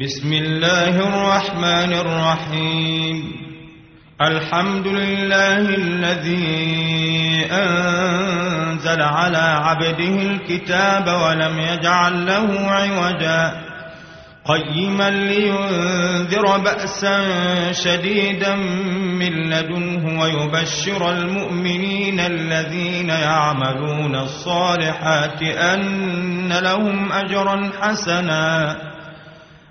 بسم الله الرحمن الرحيم. الحمد لله الذي أنزل على عبده الكتاب ولم يجعل له عوجا. قيما لينذر بأسا شديدا من لدنه ويبشر المؤمنين الذين يعملون الصالحات أن لهم أجرا حسنا.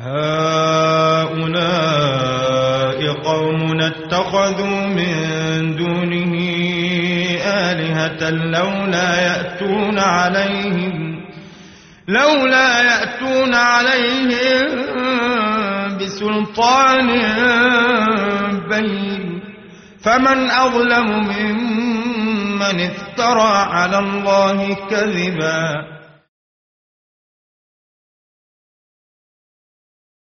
هؤلاء قوم اتخذوا من دونه آلهة لولا يأتون عليهم لولا يأتون عليهم بسلطان بين. فمن أظلم ممن افترى على الله كذبا.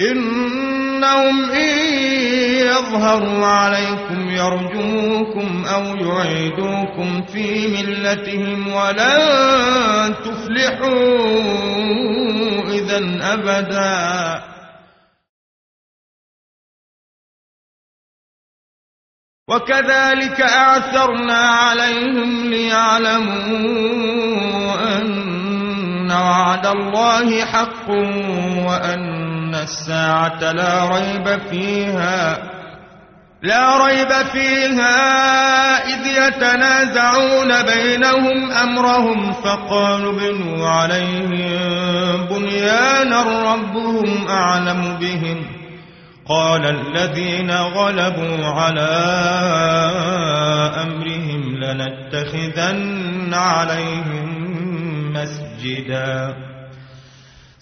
إنهم إن يظهروا عليكم يرجوكم أو يعيدوكم في ملتهم ولن تفلحوا إذا أبداً. وكذلك أعثرنا عليهم ليعلموا أن وعد الله حق وأن الساعة لا ريب فيها لا ريب فيها إذ يتنازعون بينهم أمرهم فقالوا بنوا عليهم بنيانا ربهم أعلم بهم قال الذين غلبوا على أمرهم لنتخذن عليهم مسجدا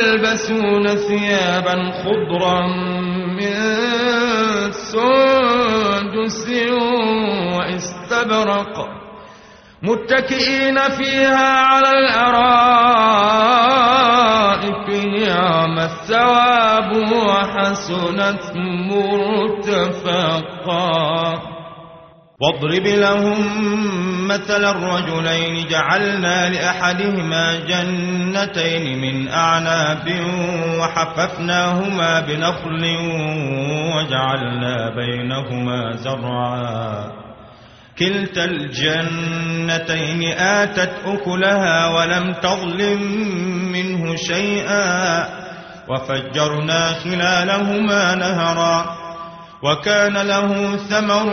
ويلبسون ثيابا خضرا من سندس واستبرق متكئين فيها على الأرائك. نعم الثواب وحسنت مرتفقا. واضرب لهم مثل الرجلين جعلنا لأحدهما جنتين من أعناب وحففناهما بنخل وجعلنا بينهما زرعا. كلتا الجنتين آتت أكلها ولم تظلم منه شيئا وفجرنا خلالهما نهرا. وكان له ثمر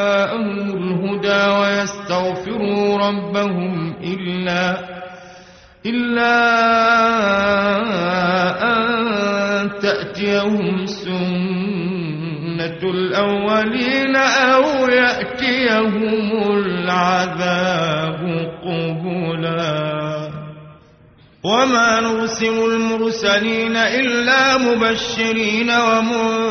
جاءهم الهدى ويستغفروا ربهم إلا إلا أن تأتيهم سنة الأولين أو يأتيهم العذاب قبلاً. وما نرسل المرسلين إلا مبشرين ومنذرين.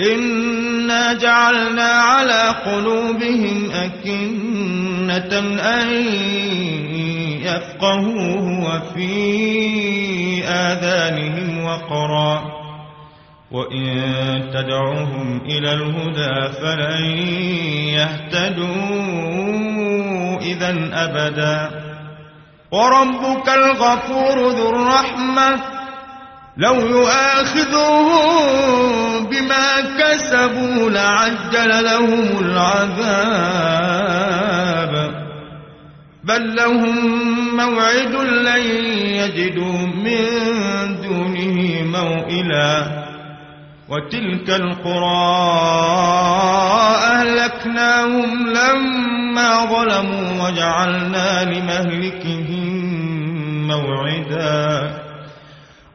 إنا جعلنا على قلوبهم أكنة أن يفقهوه وفي آذانهم وقرا وإن تدعوهم إلى الهدى فلن يهتدون إذا أبدا وربك الغفور ذو الرحمة لو يؤاخذهم كسبوا لعجل لهم العذاب بل لهم موعد لن يجدوا من دونه موئلا وتلك القرى أهلكناهم لما ظلموا وجعلنا لمهلكهم موعدا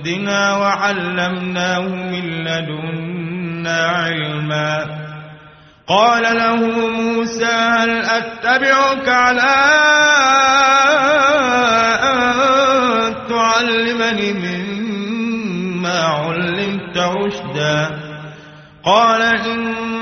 عندنا وعلمناه من لدنا علما. قال له موسى هل أتبعك على أن تعلمني مما علمت رشدا؟ قال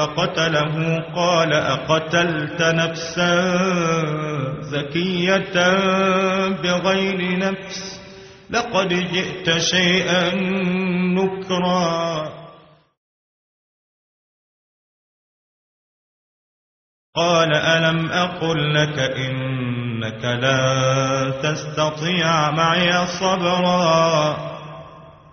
فقتله قال أقتلت نفسا زكية بغير نفس لقد جئت شيئا نكرا قال ألم أقل لك إنك لن تستطيع معي صبرا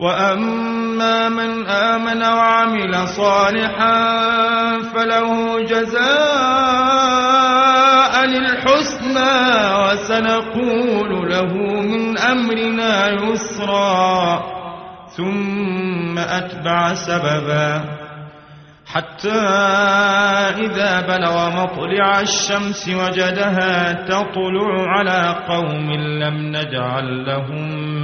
وأما من آمن وعمل صالحا فله جزاء للحسنى وسنقول له من أمرنا يسرا ثم أتبع سببا حتى إذا بلغ مطلع الشمس وجدها تطلع على قوم لم نجعل لهم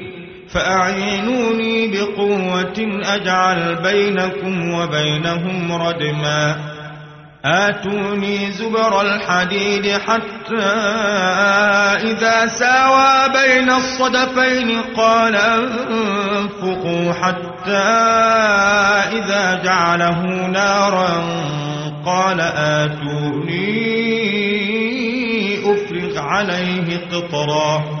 فأعينوني بقوة أجعل بينكم وبينهم ردما. آتوني زبر الحديد حتى إذا ساوى بين الصدفين قال أنفقوا حتى إذا جعله نارا. قال آتوني أفرغ عليه قطرا.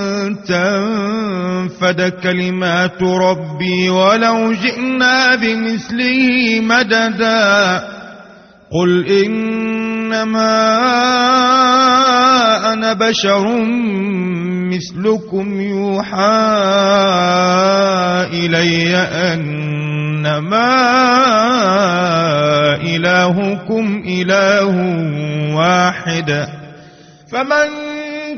تنفد كلمات ربي ولو جئنا بمثله مددا قل إنما أنا بشر مثلكم يوحى إلي أنما إلهكم إله واحد فمن